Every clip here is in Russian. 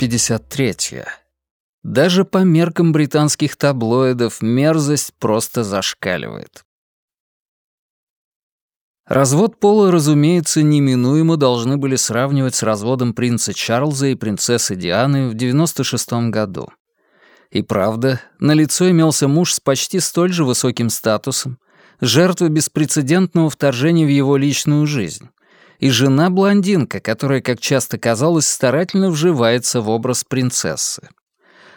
Глава 53. Даже по меркам британских таблоидов мерзость просто зашкаливает. Развод Пола, разумеется, неминуемо должны были сравнивать с разводом принца Чарльза и принцессы Дианы в 96 году. И правда, на лицо имелся муж с почти столь же высоким статусом, жертва беспрецедентного вторжения в его личную жизнь, и жена-блондинка, которая, как часто казалось, старательно вживается в образ принцессы.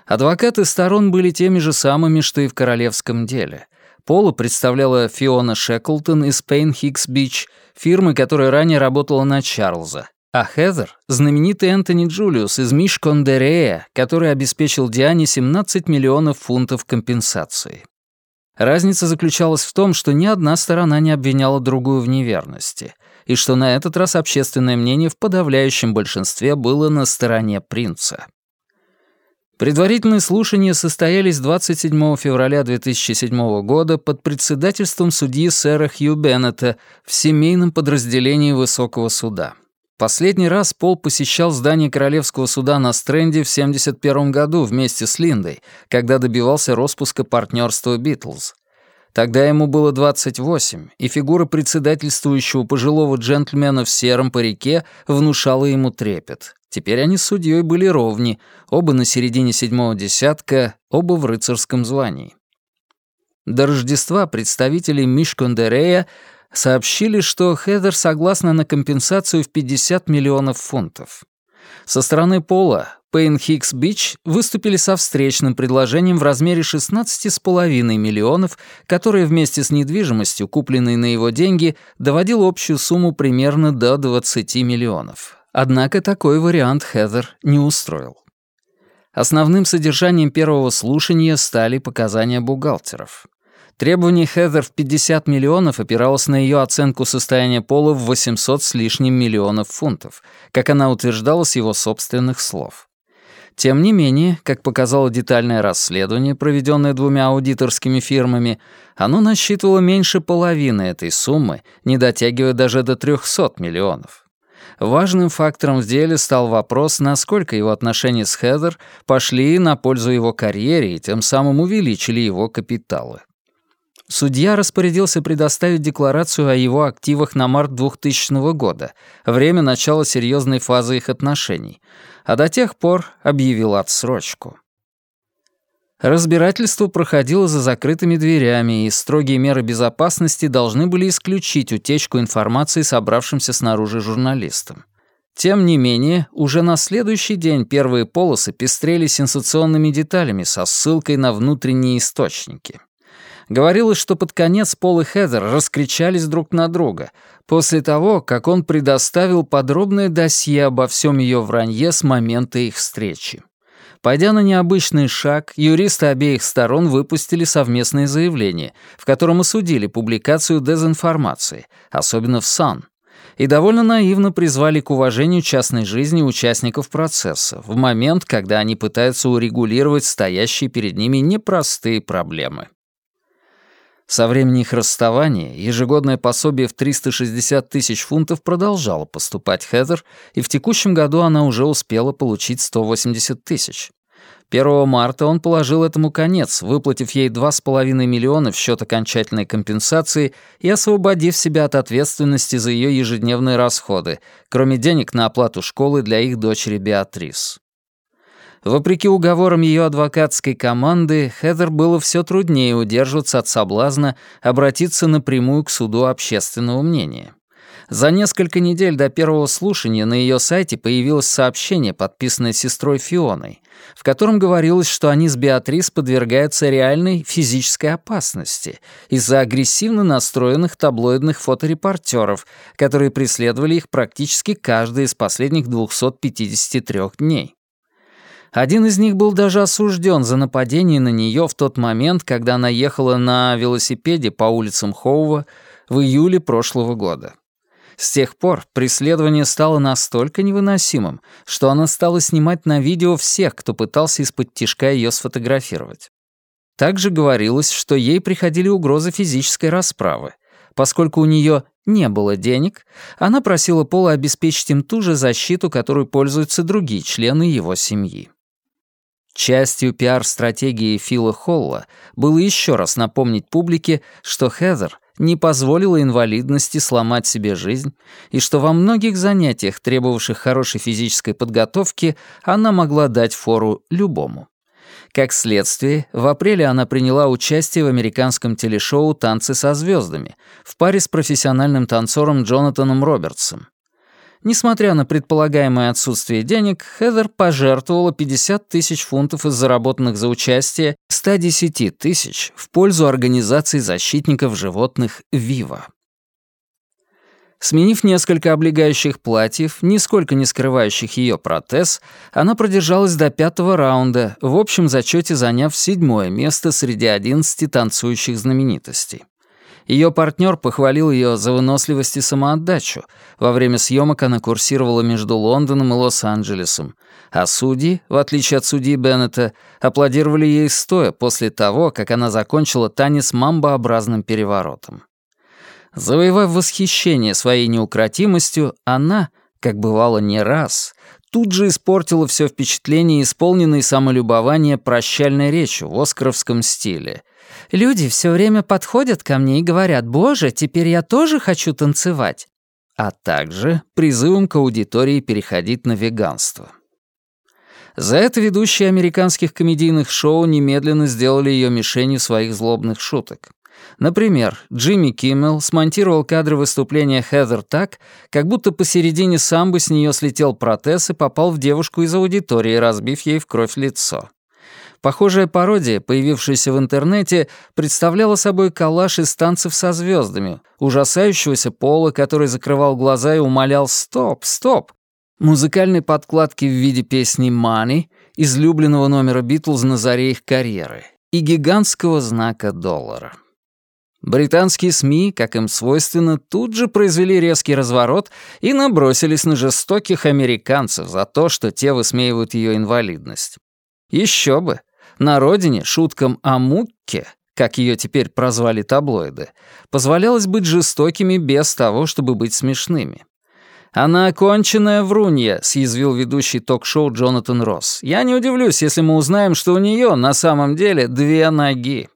Адвокаты сторон были теми же самыми, что и в королевском деле. Пола представляла Фиона Шеклтон из Пейн Хикс Бич, фирмы, которая ранее работала на Чарльза. А Хезер — знаменитый Энтони Джулиус из Миш Кондерея, который обеспечил Диане 17 миллионов фунтов компенсации. Разница заключалась в том, что ни одна сторона не обвиняла другую в неверности, и что на этот раз общественное мнение в подавляющем большинстве было на стороне принца. Предварительные слушания состоялись 27 февраля 2007 года под председательством судьи сэра Хью Беннета в семейном подразделении Высокого суда. Последний раз Пол посещал здание Королевского суда на Стрэнде в 1971 году вместе с Линдой, когда добивался распуска партнерства «Битлз». Тогда ему было 28, и фигура председательствующего пожилого джентльмена в сером парике внушала ему трепет. Теперь они с судьей были ровни, оба на середине седьмого десятка, оба в рыцарском звании. До Рождества представители Мишкондерея сообщили, что Хедер согласна на компенсацию в 50 миллионов фунтов. Со стороны Пола Пейн Хикс Бич выступили со встречным предложением в размере 16,5 миллионов, которое вместе с недвижимостью, купленной на его деньги, доводило общую сумму примерно до 20 миллионов. Однако такой вариант Хедер не устроил. Основным содержанием первого слушания стали показания бухгалтеров. Требование Хедер в 50 миллионов опиралось на ее оценку состояния пола в 800 с лишним миллионов фунтов, как она утверждала с его собственных слов. Тем не менее, как показало детальное расследование, проведенное двумя аудиторскими фирмами, оно насчитывало меньше половины этой суммы, не дотягивая даже до 300 миллионов. Важным фактором в деле стал вопрос, насколько его отношения с Хедер пошли на пользу его карьере и тем самым увеличили его капиталы. Судья распорядился предоставить декларацию о его активах на март 2000 года, время начала серьезной фазы их отношений, а до тех пор объявил отсрочку. Разбирательство проходило за закрытыми дверями, и строгие меры безопасности должны были исключить утечку информации собравшимся снаружи журналистам. Тем не менее, уже на следующий день первые полосы пестрели сенсационными деталями со ссылкой на внутренние источники. Говорилось, что под конец Пол и Хедер раскричались друг на друга, после того, как он предоставил подробное досье обо всем ее вранье с момента их встречи. Пойдя на необычный шаг, юристы обеих сторон выпустили совместное заявление, в котором осудили публикацию дезинформации, особенно в САН, и довольно наивно призвали к уважению частной жизни участников процесса в момент, когда они пытаются урегулировать стоящие перед ними непростые проблемы. Со времени их расставания ежегодное пособие в 360 тысяч фунтов продолжало поступать Хедер, и в текущем году она уже успела получить 180 тысяч. 1 марта он положил этому конец, выплатив ей 2,5 миллиона в счет окончательной компенсации и освободив себя от ответственности за ее ежедневные расходы, кроме денег на оплату школы для их дочери Беатрис. Вопреки уговорам ее адвокатской команды, Хедер было все труднее удерживаться от соблазна обратиться напрямую к суду общественного мнения. За несколько недель до первого слушания на ее сайте появилось сообщение, подписанное сестрой Фионой, в котором говорилось, что они с Беатрис подвергаются реальной физической опасности из-за агрессивно настроенных таблоидных фоторепортеров, которые преследовали их практически каждый из последних 253 дней. Один из них был даже осужден за нападение на нее в тот момент, когда она ехала на велосипеде по улицам Хоува в июле прошлого года. С тех пор преследование стало настолько невыносимым, что она стала снимать на видео всех, кто пытался из-под тишка ее сфотографировать. Также говорилось, что ей приходили угрозы физической расправы. Поскольку у нее не было денег, она просила Пола обеспечить им ту же защиту, которую пользуются другие члены его семьи. Частью пиар-стратегии Фила Холла было еще раз напомнить публике, что Хезер не позволила инвалидности сломать себе жизнь, и что во многих занятиях, требовавших хорошей физической подготовки, она могла дать фору любому. Как следствие, в апреле она приняла участие в американском телешоу «Танцы со звездами» в паре с профессиональным танцором Джонатаном Робертсом. Несмотря на предполагаемое отсутствие денег, Хедер пожертвовала 50 тысяч фунтов из заработанных за участие 110 тысяч в пользу организации защитников животных «Вива». Сменив несколько облегающих платьев, нисколько не скрывающих ее протез, она продержалась до пятого раунда, в общем зачете заняв седьмое место среди одиннадцати танцующих знаменитостей. Ее партнер похвалил ее за выносливость и самоотдачу. Во время съемок она курсировала между Лондоном и Лос-Анджелесом. А судьи, в отличие от судьи Беннета, аплодировали ей стоя после того, как она закончила танец мамбообразным переворотом. Завоевав восхищение своей неукротимостью, она, как бывало не раз, тут же испортила все впечатление, исполненной самолюбования прощальной речью в оскаровском стиле — Люди все время подходят ко мне и говорят, «Боже, теперь я тоже хочу танцевать», а также призывом к аудитории переходить на веганство. За это ведущие американских комедийных шоу немедленно сделали ее мишенью своих злобных шуток. Например, Джимми Киммел смонтировал кадры выступления Хезер так, как будто посередине самбы с нее слетел протез и попал в девушку из аудитории, разбив ей в кровь лицо. Похожая пародия, появившаяся в интернете, представляла собой коллаж из танцев со звездами, ужасающегося пола, который закрывал глаза и умолял «стоп, стоп!», музыкальной подкладки в виде песни «Money», излюбленного номера Битлз на заре их карьеры, и гигантского знака доллара. Британские СМИ, как им свойственно, тут же произвели резкий разворот и набросились на жестоких американцев за то, что те высмеивают ее инвалидность. Еще бы! На родине шуткам о Мукке, как ее теперь прозвали таблоиды, позволялось быть жестокими без того, чтобы быть смешными. «Она оконченная врунья», — съязвил ведущий ток-шоу Джонатан Росс. «Я не удивлюсь, если мы узнаем, что у нее на самом деле две ноги».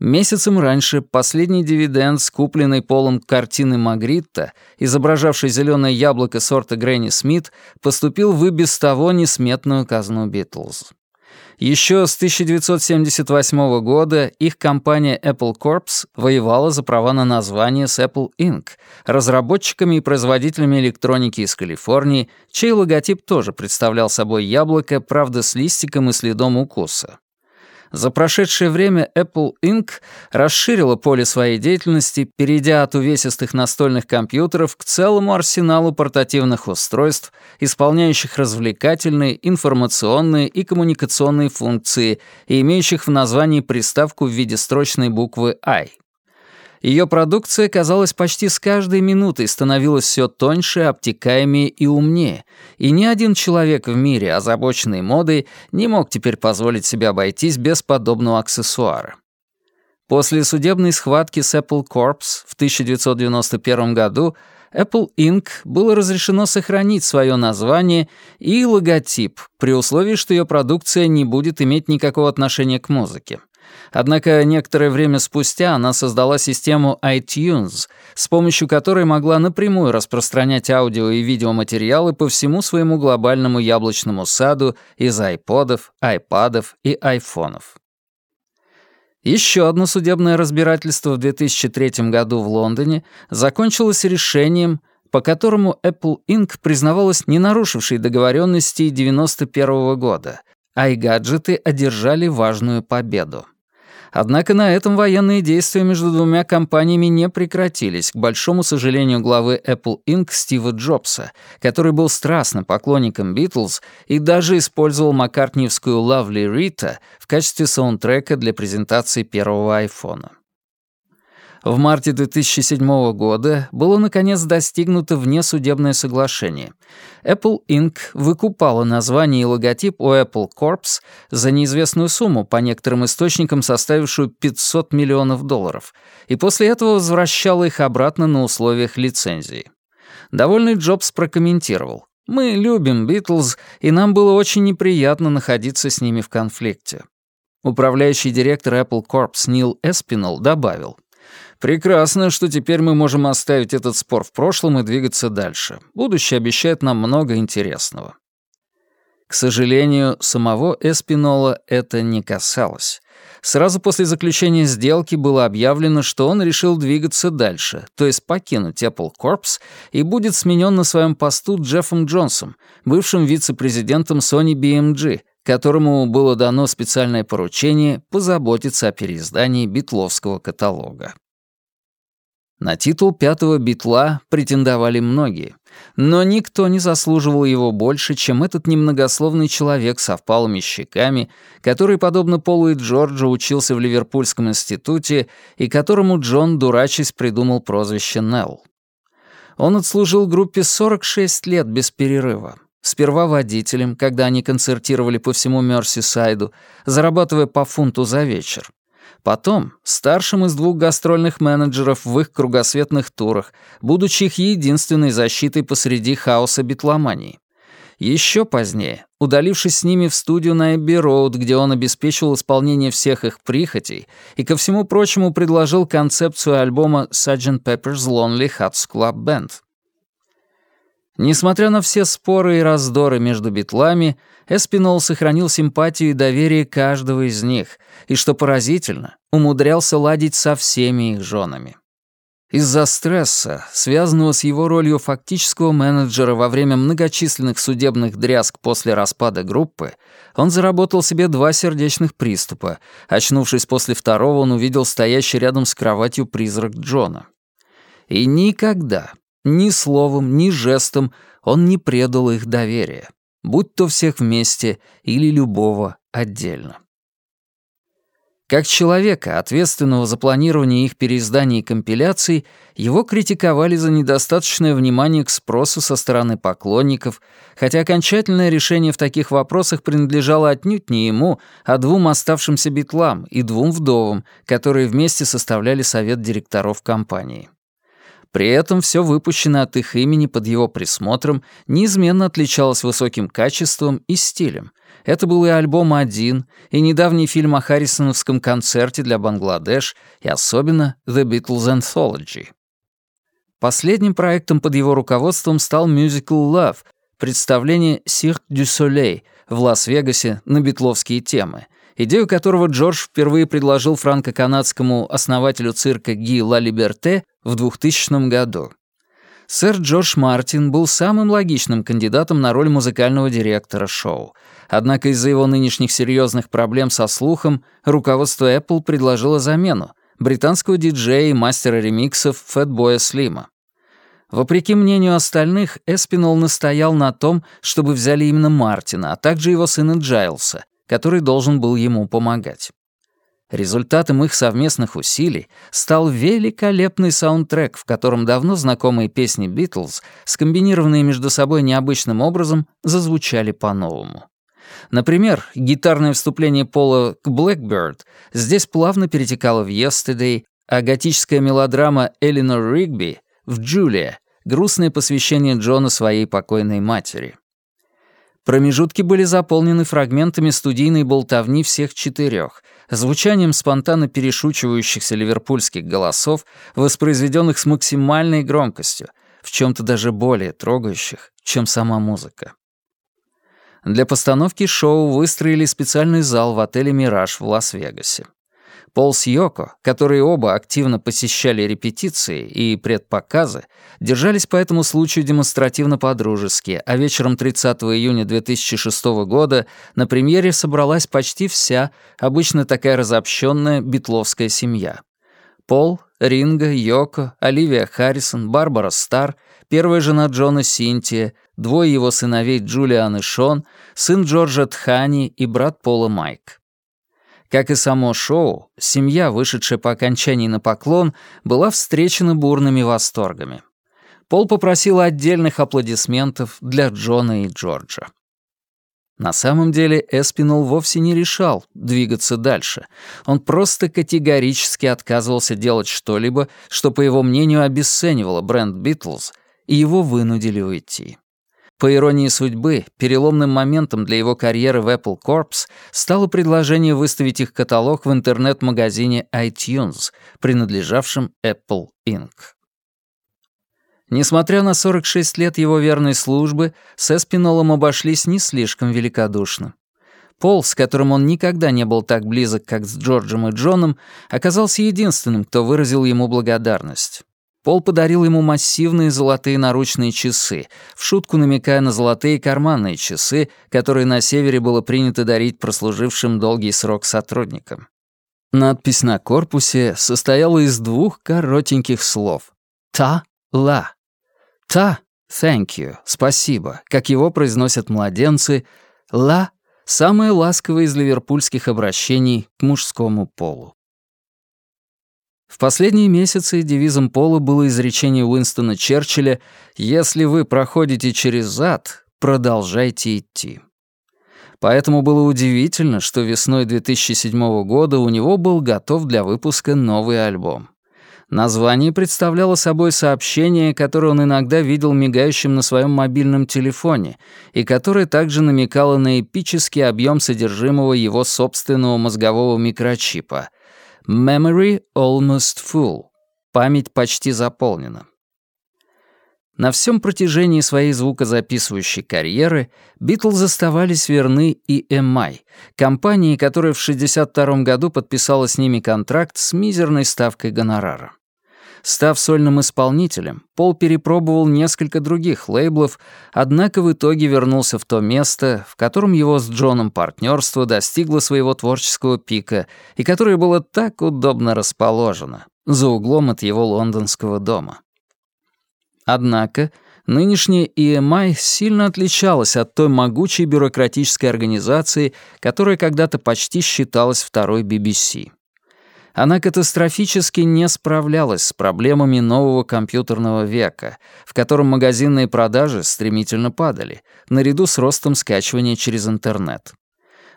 Месяцем раньше последний дивиденд, скупленный полом картины Магритта, изображавшей зеленое яблоко сорта Грэнни Смит, поступил в и без того несметную казну Битлз. Еще с 1978 года их компания Apple Corps воевала за права на название с Apple Inc., разработчиками и производителями электроники из Калифорнии, чей логотип тоже представлял собой яблоко, правда, с листиком и следом укуса. За прошедшее время Apple Inc. расширила поле своей деятельности, перейдя от увесистых настольных компьютеров к целому арсеналу портативных устройств, исполняющих развлекательные, информационные и коммуникационные функции и имеющих в названии приставку в виде строчной буквы I. Ее продукция, казалось, почти с каждой минутой становилась все тоньше, обтекаемее и умнее, и ни один человек в мире, озабоченный модой, не мог теперь позволить себе обойтись без подобного аксессуара. После судебной схватки с Apple Corps в 1991 году Apple Inc. было разрешено сохранить свое название и логотип, при условии, что ее продукция не будет иметь никакого отношения к музыке. Однако некоторое время спустя она создала систему iTunes, с помощью которой могла напрямую распространять аудио и видеоматериалы по всему своему глобальному яблочному саду из айподов, айпадов и айфонов. Еще одно судебное разбирательство в 2003 году в Лондоне закончилось решением, по которому Apple Inc. признавалась не нарушившей договоренности 1991 года, а и гаджеты одержали важную победу. Однако на этом военные действия между двумя компаниями не прекратились, к большому сожалению главы Apple Inc. Стива Джобса, который был страстным поклонником Битлз и даже использовал маккартниевскую «Lovely Rita» в качестве саундтрека для презентации первого айфона. В марте 2007 года было наконец достигнуто внесудебное соглашение. Apple Inc. выкупала название и логотип у Apple Corps за неизвестную сумму, по некоторым источникам составившую 500 миллионов долларов, и после этого возвращала их обратно на условиях лицензии. Довольный Джобс прокомментировал. «Мы любим Битлз, и нам было очень неприятно находиться с ними в конфликте». Управляющий директор Apple Corps Нил Эспинал добавил. Прекрасно, что теперь мы можем оставить этот спор в прошлом и двигаться дальше. Будущее обещает нам много интересного. К сожалению, самого Эспинола это не касалось. Сразу после заключения сделки было объявлено, что он решил двигаться дальше, то есть покинуть Apple Corps и будет сменен на своем посту Джеффом Джонсом, бывшим вице-президентом Sony BMG, которому было дано специальное поручение позаботиться о переиздании битловского каталога. На титул пятого битла претендовали многие, но никто не заслуживал его больше, чем этот немногословный человек со впалыми щеками, который, подобно Полу и Джорджу, учился в Ливерпульском институте и которому Джон, дурачись, придумал прозвище Нелл. Он отслужил группе 46 лет без перерыва. Сперва водителем, когда они концертировали по всему Мерсисайду, зарабатывая по фунту за вечер. Потом старшим из двух гастрольных менеджеров в их кругосветных турах, будучи их единственной защитой посреди хаоса битломании. Еще позднее, удалившись с ними в студию на Эбби-Роуд, где он обеспечивал исполнение всех их прихотей и, ко всему прочему, предложил концепцию альбома Sgt. Pepper's Lonely Hearts Club Band. Несмотря на все споры и раздоры между битлами, Эспинол сохранил симпатию и доверие каждого из них, и, что поразительно, умудрялся ладить со всеми их женами. Из-за стресса, связанного с его ролью фактического менеджера во время многочисленных судебных дрязг после распада группы, он заработал себе два сердечных приступа. Очнувшись после второго, он увидел стоящий рядом с кроватью призрак Джона. И никогда, ни словом, ни жестом он не предал их доверия, будь то всех вместе или любого отдельно. Как человека, ответственного за планирование их переизданий и компиляций, его критиковали за недостаточное внимание к спросу со стороны поклонников, хотя окончательное решение в таких вопросах принадлежало отнюдь не ему, а двум оставшимся битлам и двум вдовам, которые вместе составляли совет директоров компании. При этом все выпущенное от их имени под его присмотром неизменно отличалось высоким качеством и стилем. Это был и альбом «Один», и недавний фильм о Харрисоновском концерте для Бангладеш, и особенно «The Beatles Anthology». Последним проектом под его руководством стал мюзикл «Love», представление «Cirque du Soleil» в Лас-Вегасе на битловские темы, идею которого Джордж впервые предложил франко-канадскому основателю цирка Ги Ла Либерте в 2000 году. Сэр Джордж Мартин был самым логичным кандидатом на роль музыкального директора шоу. Однако из-за его нынешних серьезных проблем со слухом руководство Apple предложило замену — британского диджея и мастера ремиксов Фэтбоя Слима. Вопреки мнению остальных, Эспинол настоял на том, чтобы взяли именно Мартина, а также его сына Джайлса, который должен был ему помогать. Результатом их совместных усилий стал великолепный саундтрек, в котором давно знакомые песни «Битлз», скомбинированные между собой необычным образом, зазвучали по-новому. Например, гитарное вступление Пола к «Blackbird» здесь плавно перетекало в «Yesterday», а готическая мелодрама Элинор Ригби в «Джулия» — грустное посвящение Джона своей покойной матери. Промежутки были заполнены фрагментами студийной болтовни всех четырех, звучанием спонтанно перешучивающихся ливерпульских голосов, воспроизведенных с максимальной громкостью, в чем-то даже более трогающих, чем сама музыка. Для постановки шоу выстроили специальный зал в отеле «Мираж» в Лас-Вегасе. Пол с Йоко, которые оба активно посещали репетиции и предпоказы, держались по этому случаю демонстративно по-дружески, а вечером 30 июня 2006 года на премьере собралась почти вся, обычно такая разобщенная, битловская семья. Пол, Ринга, Йоко, Оливия Харрисон, Барбара Стар, первая жена Джона Синтия, двое его сыновей Джулиан и Шон, сын Джорджа Тхани и брат Пола Майк. Как и само шоу, семья, вышедшая по окончании на поклон, была встречена бурными восторгами. Пол попросил отдельных аплодисментов для Джона и Джорджа. На самом деле Эспинол вовсе не решал двигаться дальше. Он просто категорически отказывался делать что-либо, что, по его мнению, обесценивало бренд «Битлз», и его вынудили уйти. По иронии судьбы, переломным моментом для его карьеры в Apple Corps стало предложение выставить их каталог в интернет-магазине iTunes, принадлежавшем Apple Inc. Несмотря на 46 лет его верной службы, с Эспинолом обошлись не слишком великодушно. Пол, с которым он никогда не был так близок, как с Джорджем и Джоном, оказался единственным, кто выразил ему благодарность. Пол подарил ему массивные золотые наручные часы, в шутку намекая на золотые карманные часы, которые на севере было принято дарить прослужившим долгий срок сотрудникам. Надпись на корпусе состояла из двух коротеньких слов «Та-ла». «Та» — «thank you», «спасибо», как его произносят младенцы, «ла» — самое ласковое из ливерпульских обращений к мужскому полу. В последние месяцы девизом Пола было изречение Уинстона Черчилля «Если вы проходите через зад, продолжайте идти». Поэтому было удивительно, что весной 2007 года у него был готов для выпуска новый альбом. Название представляло собой сообщение, которое он иногда видел мигающим на своем мобильном телефоне, и которое также намекало на эпический объем содержимого его собственного мозгового микрочипа — Memory almost full. Память почти заполнена. На всем протяжении своей звукозаписывающей карьеры Битлз оставались верны и EMI, компании, которая в 1962 году подписала с ними контракт с мизерной ставкой гонорара. Став сольным исполнителем, Пол перепробовал несколько других лейблов, однако в итоге вернулся в то место, в котором его с Джоном партнерство достигло своего творческого пика и которое было так удобно расположено, за углом от его лондонского дома. Однако нынешняя EMI сильно отличалась от той могучей бюрократической организации, которая когда-то почти считалась второй BBC она катастрофически не справлялась с проблемами нового компьютерного века, в котором магазинные продажи стремительно падали, наряду с ростом скачивания через интернет.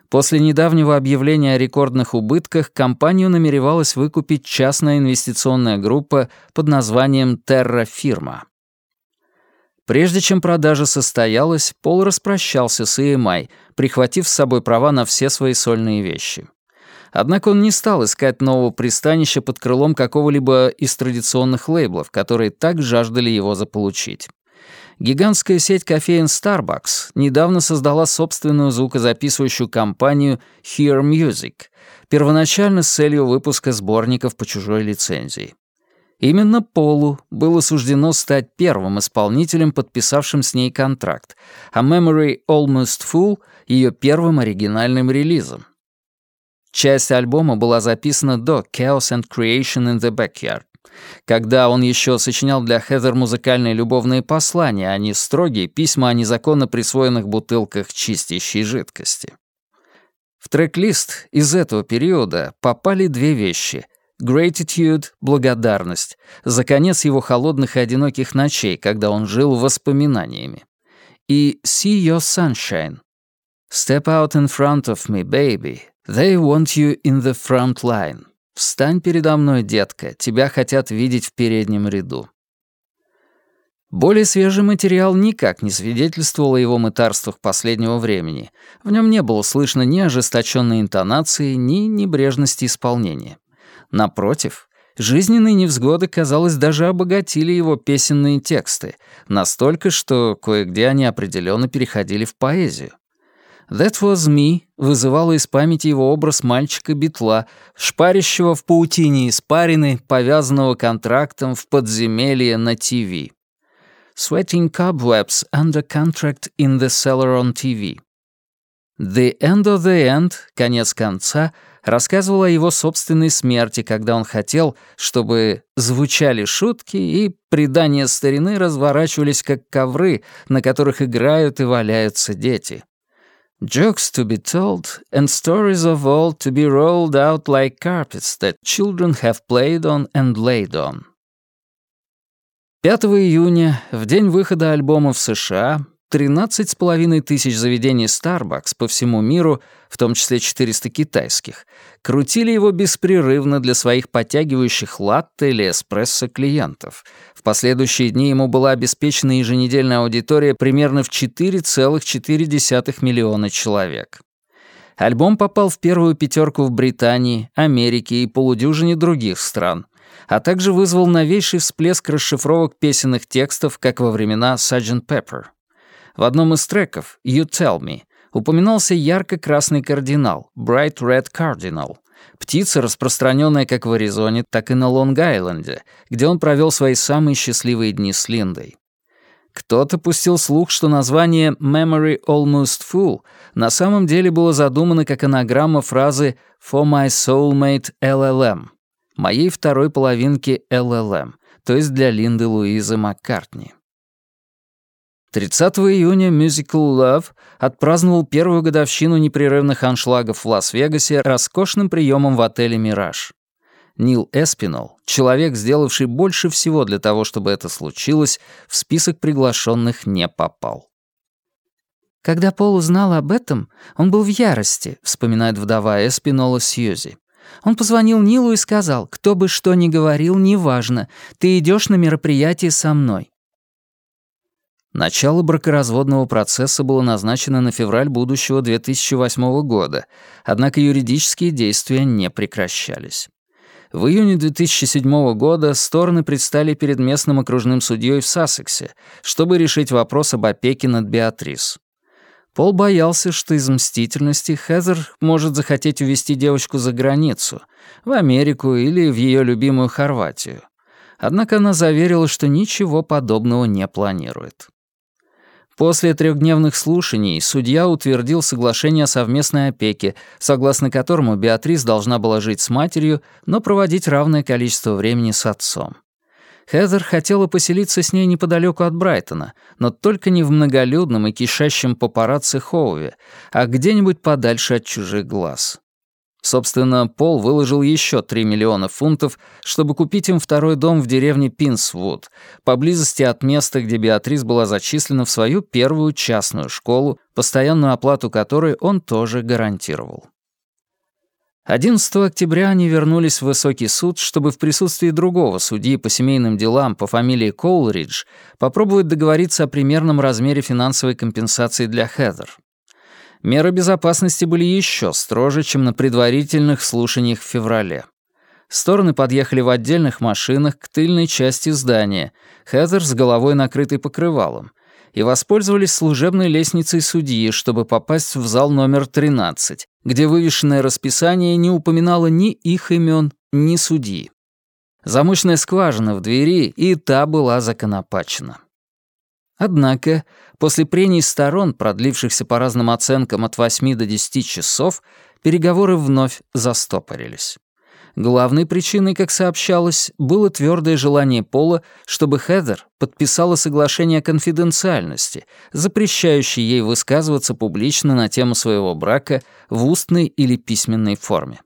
После недавнего объявления о рекордных убытках компанию намеревалась выкупить частная инвестиционная группа под названием Firma. Прежде чем продажа состоялась, Пол распрощался с EMI, прихватив с собой права на все свои сольные вещи. Однако он не стал искать нового пристанища под крылом какого-либо из традиционных лейблов, которые так жаждали его заполучить. Гигантская сеть кофеин Starbucks недавно создала собственную звукозаписывающую компанию Hear Music, первоначально с целью выпуска сборников по чужой лицензии. Именно Полу было суждено стать первым исполнителем, подписавшим с ней контракт, а Memory Almost Full — ее первым оригинальным релизом. Часть альбома была записана до «Chaos and Creation in the Backyard», когда он еще сочинял для Хедер музыкальные любовные послания, а не строгие письма о незаконно присвоенных бутылках чистящей жидкости. В трек-лист из этого периода попали две вещи — Gratitude — благодарность, за конец его холодных и одиноких ночей, когда он жил воспоминаниями, и See Your Sunshine — Step out in front of me, baby, They want you in the front line. Встань передо мной, детка, тебя хотят видеть в переднем ряду. Более свежий материал никак не свидетельствовал о его мытарствах последнего времени. В нем не было слышно ни ожесточенной интонации, ни небрежности исполнения. Напротив, жизненные невзгоды, казалось, даже обогатили его песенные тексты, настолько, что кое-где они определенно переходили в поэзию. «That was me» вызывала из памяти его образ мальчика-бетла, шпарящего в паутине испарины, повязанного контрактом в подземелье на ТВ. «Sweating cobwebs under contract in the cellar on TV». «The End of the End» — «Конец конца» рассказывал о его собственной смерти, когда он хотел, чтобы звучали шутки и предания старины разворачивались как ковры, на которых играют и валяются дети. Jokes to be told and stories of old to be rolled out like carpets that children have played on and laid on. 5 июня, в день выхода альбома в США, 13,5 тысяч заведений Starbucks по всему миру, в том числе 400 китайских, крутили его беспрерывно для своих подтягивающих латте или эспрессо клиентов. В последующие дни ему была обеспечена еженедельная аудитория примерно в 4,4 миллиона человек. Альбом попал в первую пятерку в Британии, Америке и полудюжине других стран, а также вызвал новейший всплеск расшифровок песенных текстов, как во времена Sgt. Pepper. В одном из треков «You Tell Me» упоминался ярко-красный кардинал, Bright Red Cardinal, птица, распространенная как в Аризоне, так и на Лонг-Айленде, где он провел свои самые счастливые дни с Линдой. Кто-то пустил слух, что название «Memory Almost Full» на самом деле было задумано как анаграмма фразы «For my soulmate LLM» — моей второй половинки LLM, то есть для Линды Луизы Маккартни. 30 июня Musical Love отпраздновал первую годовщину непрерывных аншлагов в Лас-Вегасе роскошным приемом в отеле «Мираж». Нил Эспинол, человек, сделавший больше всего для того, чтобы это случилось, в список приглашенных не попал. «Когда Пол узнал об этом, он был в ярости», — вспоминает вдова Эспинола Сьюзи. Он позвонил Нилу и сказал, «Кто бы что ни говорил, неважно, ты идешь на мероприятие со мной. Начало бракоразводного процесса было назначено на февраль будущего 2008 года, однако юридические действия не прекращались. В июне 2007 года стороны предстали перед местным окружным судьей в Сассексе, чтобы решить вопрос об опеке над Беатрис. Пол боялся, что из мстительности Хезер может захотеть увезти девочку за границу, в Америку или в ее любимую Хорватию. Однако она заверила, что ничего подобного не планирует. После трехдневных слушаний судья утвердил соглашение о совместной опеке, согласно которому Беатрис должна была жить с матерью, но проводить равное количество времени с отцом. Хезер хотела поселиться с ней неподалеку от Брайтона, но только не в многолюдном и кишащем папарацци Хоуве, а где-нибудь подальше от чужих глаз. Собственно, Пол выложил еще 3 миллиона фунтов, чтобы купить им второй дом в деревне Пинсвуд, поблизости от места, где Беатрис была зачислена в свою первую частную школу, постоянную оплату которой он тоже гарантировал. 11 октября они вернулись в высокий суд, чтобы в присутствии другого судьи по семейным делам по фамилии Коулридж попробовать договориться о примерном размере финансовой компенсации для Хедер. Меры безопасности были еще строже, чем на предварительных слушаниях в феврале. Стороны подъехали в отдельных машинах к тыльной части здания, Хезер с головой накрытой покрывалом, и воспользовались служебной лестницей судьи, чтобы попасть в зал номер 13, где вывешенное расписание не упоминало ни их имен, ни судьи. Замочная скважина в двери и та была законопачена. Однако, после прений сторон, продлившихся по разным оценкам от 8 до 10 часов, переговоры вновь застопорились. Главной причиной, как сообщалось, было твердое желание Пола, чтобы Хедер подписала соглашение о конфиденциальности, запрещающее ей высказываться публично на тему своего брака в устной или письменной форме.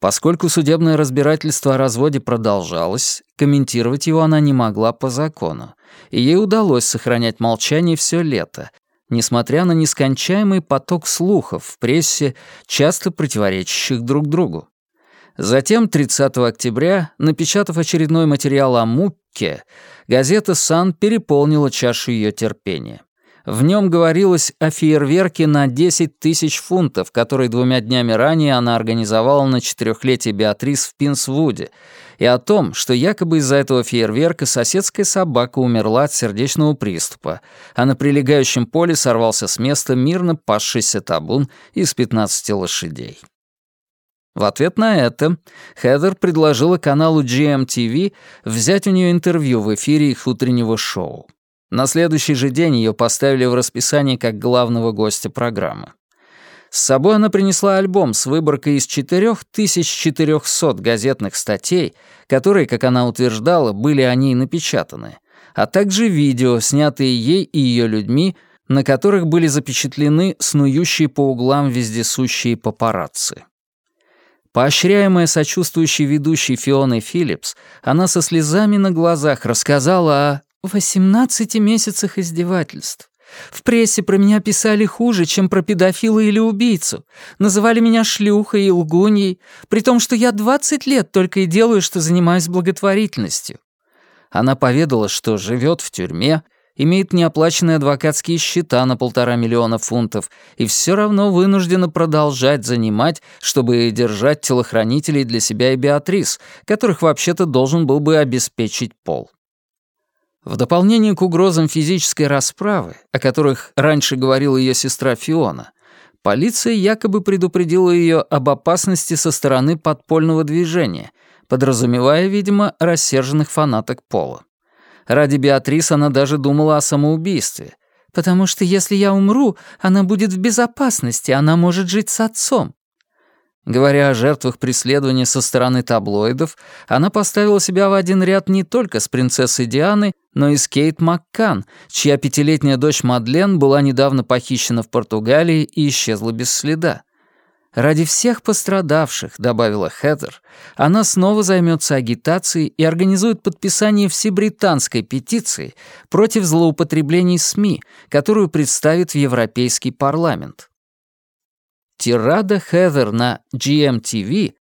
Поскольку судебное разбирательство о разводе продолжалось, комментировать его она не могла по закону, и ей удалось сохранять молчание все лето, несмотря на нескончаемый поток слухов в прессе, часто противоречащих друг другу. Затем, 30 октября, напечатав очередной материал о Мукке, газета «Сан» переполнила чашу ее терпения. В нем говорилось о фейерверке на 10 тысяч фунтов, который двумя днями ранее она организовала на четырехлетие Беатрис в Пинсвуде, и о том, что якобы из-за этого фейерверка соседская собака умерла от сердечного приступа, а на прилегающем поле сорвался с места мирно пасшийся табун из 15 лошадей. В ответ на это Хедер предложила каналу GMTV взять у нее интервью в эфире их утреннего шоу. На следующий же день ее поставили в расписание как главного гостя программы. С собой она принесла альбом с выборкой из 4400 газетных статей, которые, как она утверждала, были о ней напечатаны, а также видео, снятые ей и ее людьми на которых были запечатлены снующие по углам вездесущие папарацци. Поощряемая сочувствующей ведущей Фионой Филлипс, она со слезами на глазах рассказала о 18 месяцах издевательств. В прессе про меня писали хуже, чем про педофила или убийцу. Называли меня шлюхой и лгуньей, при том, что я 20 лет только и делаю, что занимаюсь благотворительностью. Она поведала, что живет в тюрьме, имеет неоплаченные адвокатские счета на полтора миллиона фунтов и все равно вынуждена продолжать занимать, чтобы держать телохранителей для себя и Беатрис, которых вообще-то должен был бы обеспечить Пол. В дополнение к угрозам физической расправы, о которых раньше говорила ее сестра Фиона, полиция якобы предупредила ее об опасности со стороны подпольного движения, подразумевая, видимо, рассерженных фанаток Пола. Ради Беатрис она даже думала о самоубийстве, потому что если я умру, она будет в безопасности, она может жить с отцом. Говоря о жертвах преследования со стороны таблоидов, она поставила себя в один ряд не только с принцессой Дианой, но и с Кейт Маккан, чья пятилетняя дочь Мадлен была недавно похищена в Португалии и исчезла без следа. Ради всех пострадавших, добавила Хэтер, она снова займется агитацией и организует подписание всебританской петиции против злоупотреблений СМИ, которую представит в Европейский парламент. Тирада Хедер на GMTV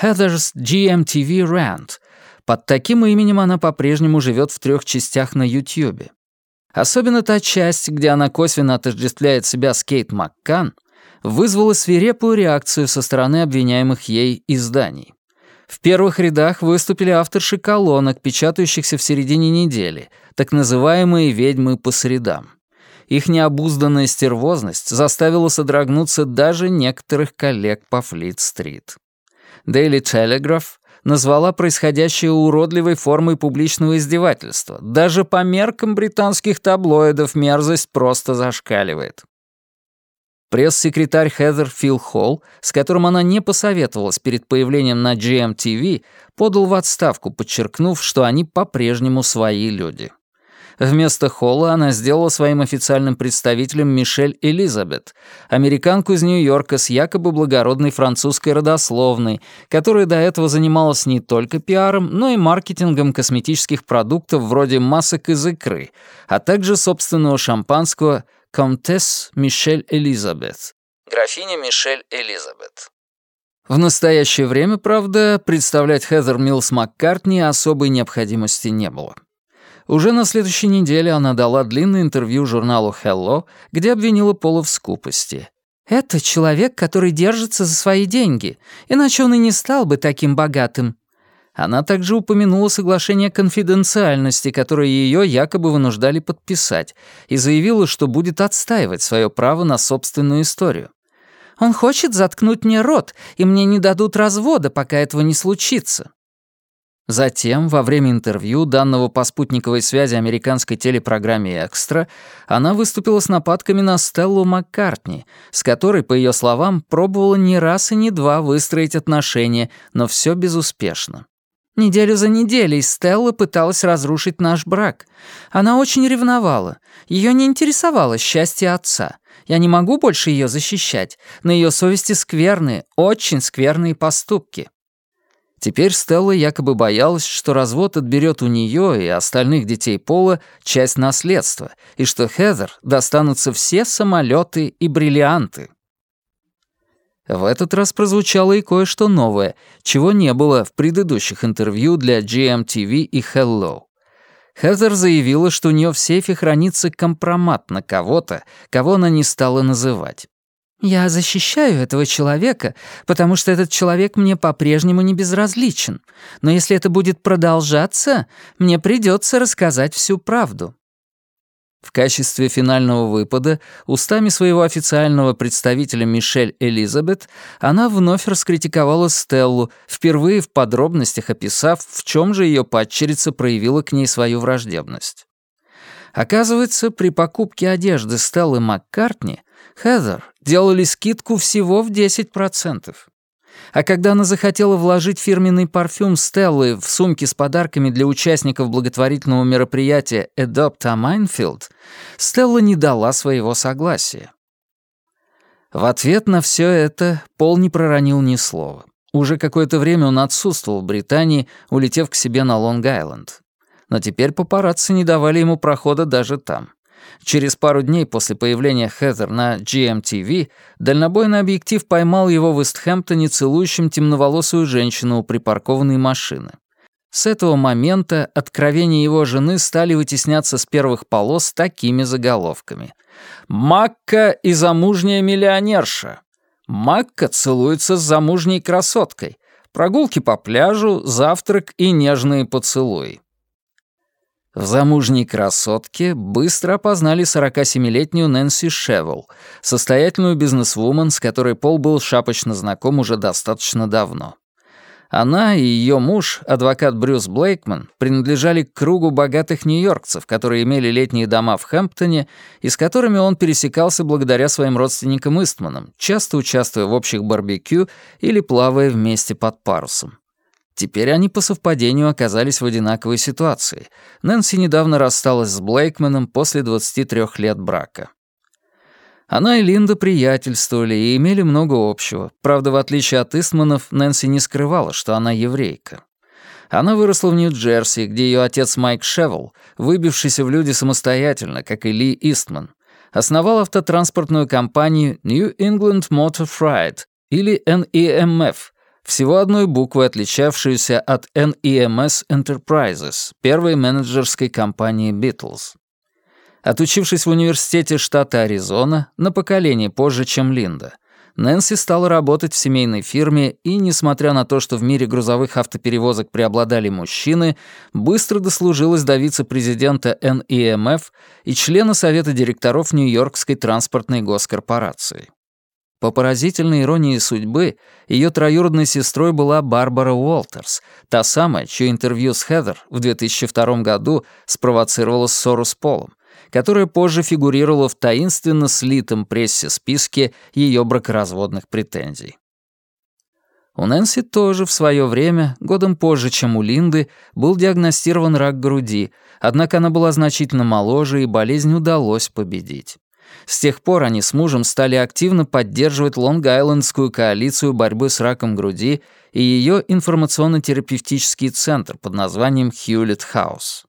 Heather's GMTV Rant. Под таким именем она по-прежнему живет в трех частях на YouTube. Особенно та часть, где она косвенно отождествляет себя с Кейт Маккан, вызвала свирепую реакцию со стороны обвиняемых ей изданий. В первых рядах выступили авторши колонок, печатающихся в середине недели, так называемые «ведьмы по средам». Их необузданная стервозность заставила содрогнуться даже некоторых коллег по Флит-стрит. Daily Telegraph назвала происходящее уродливой формой публичного издевательства. Даже по меркам британских таблоидов мерзость просто зашкаливает. Пресс-секретарь Хедер Фил Холл, с которым она не посоветовалась перед появлением на GMTV, подал в отставку, подчеркнув, что они по-прежнему свои люди. Вместо Холла она сделала своим официальным представителем Мишель Элизабет, американку из Нью-Йорка с якобы благородной французской родословной, которая до этого занималась не только пиаром, но и маркетингом косметических продуктов вроде масок из икры, а также собственного шампанского «Комтесс Мишель Элизабет». Графиня Мишель Элизабет. В настоящее время, правда, представлять Хезер Милс Маккартни особой необходимости не было. Уже на следующей неделе она дала длинное интервью журналу Hello, где обвинила Пола в скупости. «Это человек, который держится за свои деньги, иначе он и не стал бы таким богатым». Она также упомянула соглашение конфиденциальности, которое ее якобы вынуждали подписать, и заявила, что будет отстаивать свое право на собственную историю. «Он хочет заткнуть мне рот, и мне не дадут развода, пока этого не случится». Затем, во время интервью, данного по спутниковой связи американской телепрограмме «Экстра», она выступила с нападками на Стеллу Маккартни, с которой, по ее словам, пробовала не раз и не два выстроить отношения, но все безуспешно. Неделю за неделей Стелла пыталась разрушить наш брак. Она очень ревновала. Ее не интересовало счастье отца. Я не могу больше ее защищать. На ее совести скверные, очень скверные поступки. Теперь Стелла якобы боялась, что развод отберет у нее и остальных детей Пола часть наследства, и что Хезер достанутся все самолеты и бриллианты. В этот раз прозвучало и кое-что новое, чего не было в предыдущих интервью для GMTV и Hello. Хезер заявила, что у нее в сейфе хранится компромат на кого-то, кого она не стала называть. Я защищаю этого человека, потому что этот человек мне по-прежнему не безразличен. Но если это будет продолжаться, мне придется рассказать всю правду». В качестве финального выпада устами своего официального представителя Мишель Элизабет она вновь раскритиковала Стеллу, впервые в подробностях описав, в чем же ее падчерица проявила к ней свою враждебность. Оказывается, при покупке одежды Стеллы Маккартни Хезер делали скидку всего в 10%. А когда она захотела вложить фирменный парфюм Стеллы в сумки с подарками для участников благотворительного мероприятия Adopt a Minefield, Стелла не дала своего согласия. В ответ на все это Пол не проронил ни слова. Уже какое-то время он отсутствовал в Британии, улетев к себе на Лонг-Айленд. Но теперь папарацци не давали ему прохода даже там. Через пару дней после появления Хэтер на GMTV дальнобойный объектив поймал его в Истхэмптоне целующим темноволосую женщину у припаркованной машины. С этого момента откровения его жены стали вытесняться с первых полос такими заголовками. «Макка и замужняя миллионерша». «Макка целуется с замужней красоткой». Прогулки по пляжу, завтрак и нежные поцелуи. В замужней красотке быстро опознали 47-летнюю Нэнси Шевел, состоятельную бизнесвумен, с которой Пол был шапочно знаком уже достаточно давно. Она и ее муж, адвокат Брюс Блейкман, принадлежали к кругу богатых нью-йоркцев, которые имели летние дома в Хэмптоне и с которыми он пересекался благодаря своим родственникам Истманам, часто участвуя в общих барбекю или плавая вместе под парусом. Теперь они по совпадению оказались в одинаковой ситуации. Нэнси недавно рассталась с Блейкманом после 23 лет брака. Она и Линда приятельствовали и имели много общего. Правда, в отличие от Истманов, Нэнси не скрывала, что она еврейка. Она выросла в Нью-Джерси, где ее отец Майк Шевел, выбившийся в люди самостоятельно, как и Ли Истман, основал автотранспортную компанию New England Motor Freight, или NEMF, всего одной буквой отличавшуюся от NEMS Enterprises, первой менеджерской компании Beatles. Отучившись в университете штата Аризона на поколение позже, чем Линда, Нэнси стала работать в семейной фирме и, несмотря на то, что в мире грузовых автоперевозок преобладали мужчины, быстро дослужилась до вице-президента NEMF и члена совета директоров Нью-Йоркской транспортной госкорпорации. По поразительной иронии судьбы, ее троюродной сестрой была Барбара Уолтерс, та самая, чье интервью с Хедер в 2002 году спровоцировало ссору с Полом, которая позже фигурировала в таинственно слитом прессе списке ее бракоразводных претензий. У Нэнси тоже в свое время, годом позже, чем у Линды, был диагностирован рак груди, однако она была значительно моложе, и болезнь удалось победить. С тех пор они с мужем стали активно поддерживать Лонг-Айлендскую коалицию борьбы с раком груди и ее информационно-терапевтический центр под названием Хьюлетт Хаус.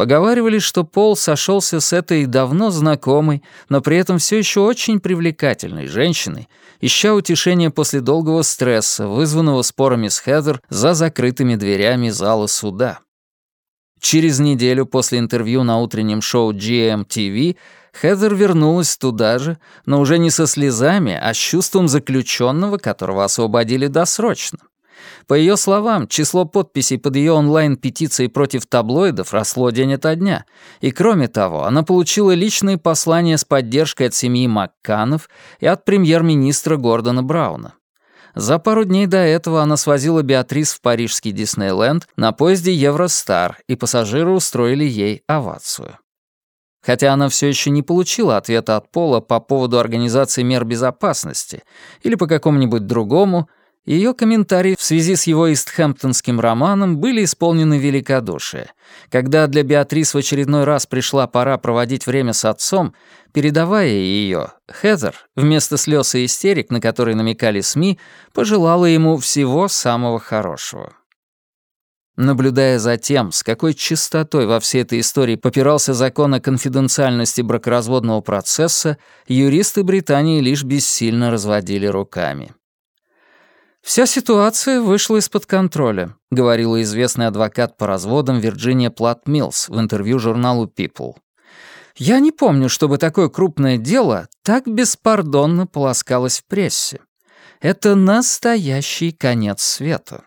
Поговаривали, что Пол сошелся с этой давно знакомой, но при этом все еще очень привлекательной женщиной, ища утешения после долгого стресса, вызванного спорами с Хедер за закрытыми дверями зала суда. Через неделю после интервью на утреннем шоу GMTV Хедер вернулась туда же, но уже не со слезами, а с чувством заключенного, которого освободили досрочно. По ее словам, число подписей под ее онлайн-петицией против таблоидов росло день ото дня, и кроме того, она получила личные послания с поддержкой от семьи Макканов и от премьер-министра Гордона Брауна. За пару дней до этого она свозила Беатрис в парижский Диснейленд на поезде Евростар, и пассажиры устроили ей овацию. Хотя она все еще не получила ответа от Пола по поводу организации мер безопасности или по какому-нибудь другому, ее комментарии в связи с его истхэмптонским романом были исполнены великодушия. Когда для Беатрис в очередной раз пришла пора проводить время с отцом, передавая ее, Хезер, вместо слез и истерик, на которые намекали СМИ, пожелала ему всего самого хорошего. Наблюдая за тем, с какой чистотой во всей этой истории попирался закон о конфиденциальности бракоразводного процесса, юристы Британии лишь бессильно разводили руками. «Вся ситуация вышла из-под контроля», — говорила известный адвокат по разводам Вирджиния Плат Миллс в интервью журналу People. «Я не помню, чтобы такое крупное дело так беспардонно полоскалось в прессе. Это настоящий конец света».